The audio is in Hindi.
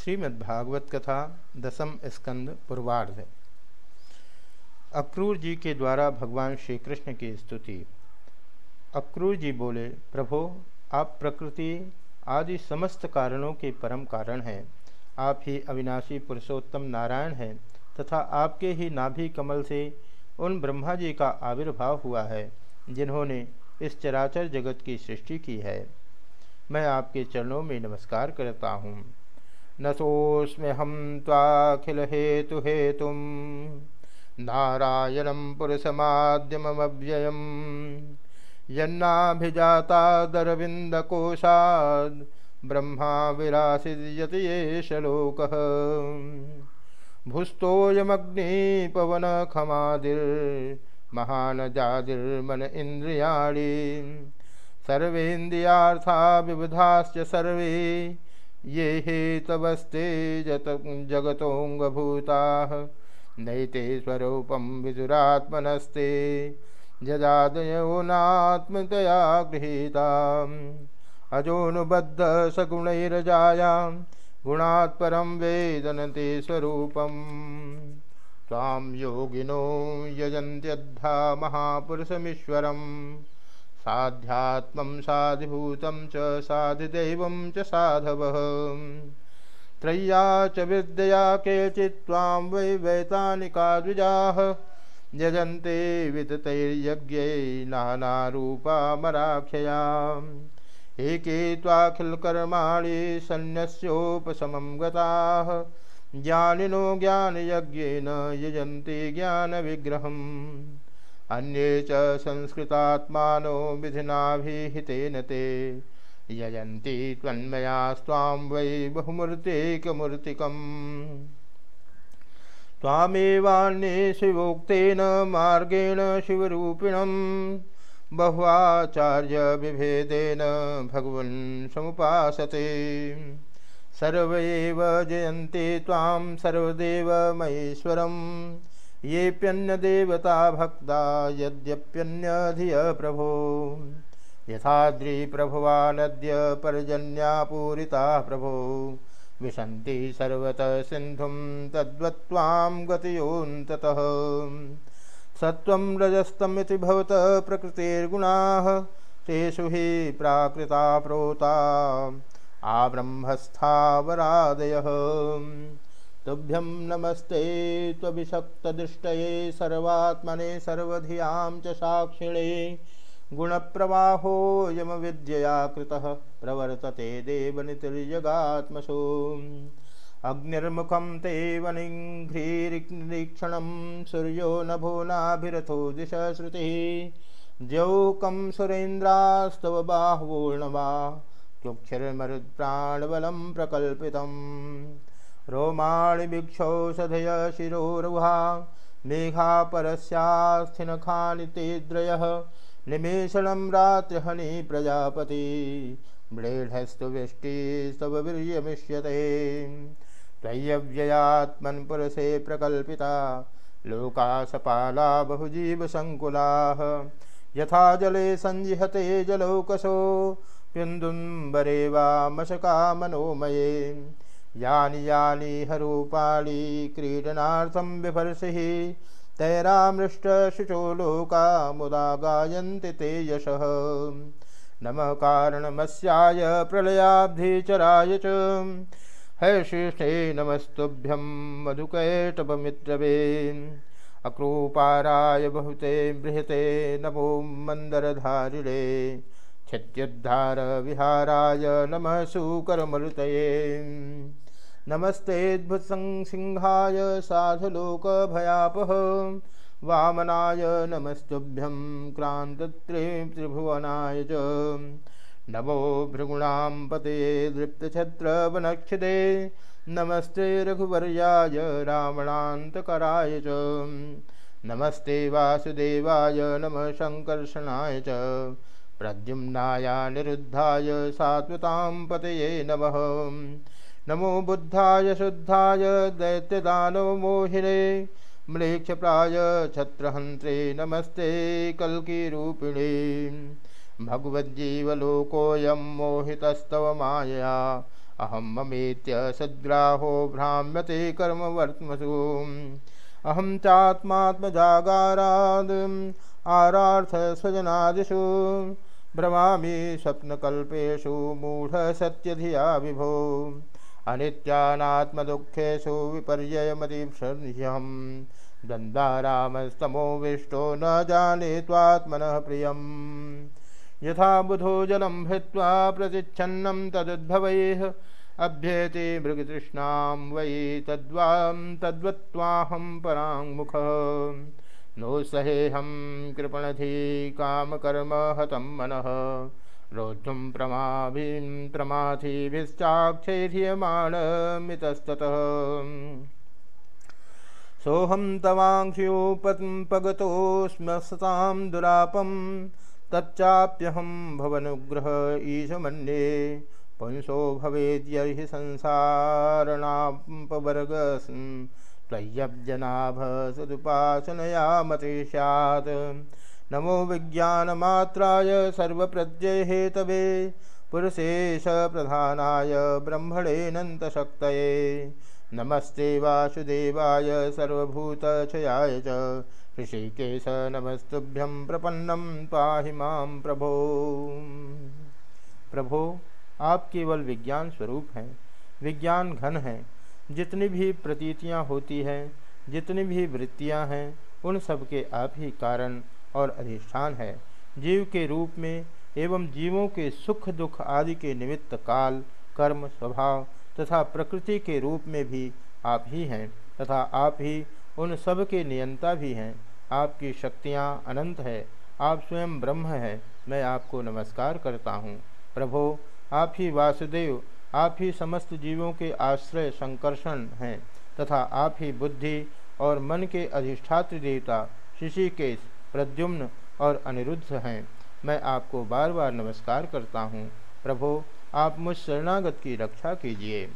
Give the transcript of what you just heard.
श्रीमद्भागवत कथा दसम स्कंद पूर्वार्ध। अक्रूर जी के द्वारा भगवान श्री कृष्ण की स्तुति। अक्रूर जी बोले, प्रभो, आप प्रकृति आदि समस्त कारणों के परम कारण हैं। आप ही अविनाशी पुरुषोत्तम नारायण हैं तथा आपके ही नाभि कमल से उन ब्रह्मा जी का आविर्भाव हुआ है, जिन्होंने इस चराचर जगत की सृष्टि की है। मैं आपके चरणों में नमस्कार करता हूँ। नतोऽस्म्यहं त्वाखिलहेतुहेतुं नारायणं पुरुषमाद्यममव्ययम्। यन्नाभिजातादरविन्दकोशाद् ब्रह्मा विरासियति एष लोकः भुस्तोयमग्निपवनखमादिर्महानजादिर्मन इन्द्रियाणि। सर्वेन्द्रियार्था विबुधाश्च सर्वे ये हे तवस्ते जत जगतोंगभूता नैते स्वरूपम विदुरात्मनस्ते, जजादयोनात्मतया गृहीता अजोनुबद्ध सगुणैरजायां गुणात् परं वेदनते स्वरूपं त्वां योगिनो यजन्त्यद्धा महापुरुषमीश्वरम्। साध्यात्म साधिभूत च साधिदैवं च साधवः। त्रय्या च विद्यया केचित्त्वां वै वैतानिका द्विजाः यजन्ते विततैर्यज्ञै नानारूपामराख्ययाम् एके त्वाखिलकर्माणि सन्न्यस्योपशमं गताः। ज्ञानिनो ज्ञानयज्ञेन यजन्ति ज्ञानविग्रहम्। अन्ये च संस्कृतात्मानो विधिनाभिहितेन ते। यजन्ति त्वन्मयास्त्वां वै बहुमूर्तेकमूर्तिकम्। त्वामेवान्ये शिवोक्तेन मार्गेण शिवरूपिणं बहुवाचार्यविभेदेन भगवन् समुपासते। सर्व एव जयन्ति त्वां सर्वदेवमहेश्वरम्। येप्यन्यदेवता भक्ता यद्यप्यन्यधिय प्रभो। यथाद्रिप्रभुवा नद्य पर्जन्यापूरिता प्रभो। विशन्ति सर्वतः सिन्धुं तद्वत्त्वां गतयोऽन्ततः। सत्त्वं रजस्तमिति भवतः प्रकृतिर्गुणाः, तेषु हि प्राकृता प्रोता। आब्रह्मस्थावरादयः तुभ्यं नमस्ते त्वभिषक्तदृष्टये सर्वात्मने सर्वधियाँ च साक्षिणे। गुणप्रवाहोऽयमविद्यया कृतः प्रवर्तते देवनितिर्यगात्मसु अग्निर्मुखं ते वनिघ्रीरीक्षणं सूर्यो नभो नाभिरथो दिश श्रुतिः द्यौकं सुरेन्द्रास्तव बाह्वूर्णवा क्युक्षिर्मरुत्प्राणबलं प्रकल्पितम्। रोमाणिभिक्षौषधय शिरोरुहा मेघा परस्यास्थिनखानि तेद्रयः निमेषणं रात्रिहनि प्रजापति म्लेढस्तु वृष्टिस्तव वीर्यमिष्यते। त्वय्यव्ययात्मन्पुरसे प्रकल्पिता लोका सपाला बहुजीवसङ्कुलाः यथा जले सञ्जिहते जलौकसो प्युन्दुम्बरे वा मशका मनोमये यानि यानि हरूपाणि क्रीडनार्थं बिभर्षिः तैरामृष्टशुचो लोका मुदा गायन्ति ते यशः। नमः कारणमस्याय प्रलयाब्धिचराय च। हर्षिष्ठे नमस्तुभ्यं मधुकैटपमित्रवे अक्रूपाराय बहुते बृहते नमो मन्दरधारिणे। क्षत्युद्धार विहाराय नमः सुकरमरुतये। नमस्तेऽद्भुतसिंहाय साधुलोकभयापः। वामनाय नमस्तुभ्यं क्रान्तत्रिभुवनाय च। नमो भृगुणां पतये दृप्तछत्रवनक्षिते नमस्ते रघुवर्याय रावणान्तकराय च। नमस्ते वासुदेवाय नमः शङ्कर्षणाय च। प्रद्युम्नाया निरुद्धाय सात्वतां पतये नमः। नमो बुद्धाय, शुद्धाय दैत्यदानो मोहिने, म्लेक्षप्राय, छत्रहन्त्रे, नमस्ते, कल्किरूपिणे। भगवद्जीवलोकोऽयं मोहितस्तव मायया अहम ममेत्य सद्ग्राहो भ्राम्यते कर्मवर्त्मसु। अहम चात्मात्मजागाराद, आरार्थ स्वजनादिषु। भ्रमामि स्वप्नकल्पेषु मूढसत्यधिया विभो। अनित्यानात्मदुःखेषु विपर्ययमतिभ्यहम् दन्दारामस्तमोविष्टो न जाने त्वात्मनः प्रियम्। यथा बुधो जलं भित्त्वा प्रतिच्छन्नं तदुद्भवैः, अभ्येति मृगतृष्णां वै तद्वां तद्वत्त्वाहं पराङ्मुखः। नो सहेहं कृपणधि कामकर्म हतं मनः। रोद्धुं प्रमाभिं प्रमाथिभिश्चाक्षैर्यमाणमितस्ततः सोऽहं तवाङ्क्ष्योपगतोऽस्म सतां दुरापं, तच्चाप्यहं भवनुग्रह ईश मन्ये पुंसो भवेद्यर्हि संसारणापवर्गस्म त्वय्यब्जनाभ सदुपासनया मते स्यात् नमो विज्ञानमात्राय सर्वप्रत्ययहेतवे प्रधानाय ब्रह्मणेऽनन्तशक्तये नमस्ते वासुदेवाय सर्वभूतक्षयाय च ऋषिकेश नमस्तुभ्यं प्रपन्नं पाहि माँ प्रभो। प्रभो, आप केवल विज्ञान स्वरूप हैं, विज्ञान घन है जितनी भी प्रतीतियाँ होती हैं, जितनी भी वृत्तियाँ हैं, उन सब के आप ही कारण और अधिष्ठान है। जीव के रूप में एवं जीवों के सुख दुख आदि के निमित्त काल, कर्म, स्वभाव तथा प्रकृति के रूप में भी आप ही हैं तथा आप ही उन सब के नियंता भी हैं। आपकी शक्तियाँ अनंत है, आप स्वयं ब्रह्म हैं। मैं आपको नमस्कार करता हूँ। प्रभो, आप ही वासुदेव आप ही समस्त जीवों के आश्रय संकर्षण हैं, तथा आप ही बुद्धि और मन के अधिष्ठात्र देवता शिशिकेश, प्रद्युम्न और अनिरुद्ध हैं। मैं आपको बार बार नमस्कार करता हूँ। प्रभो, आप मुझ शरणागत की रक्षा कीजिए।